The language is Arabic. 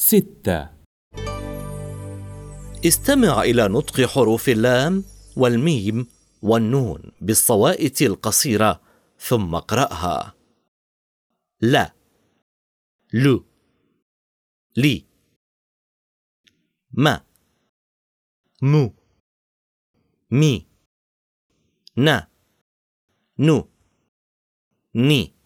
ستة. استمع إلى نطق حروف اللام والميم والنون بالصوائت القصيرة ثم اقرأها. لا. لو. لي. ما. مو. مي. نا. نو. ني.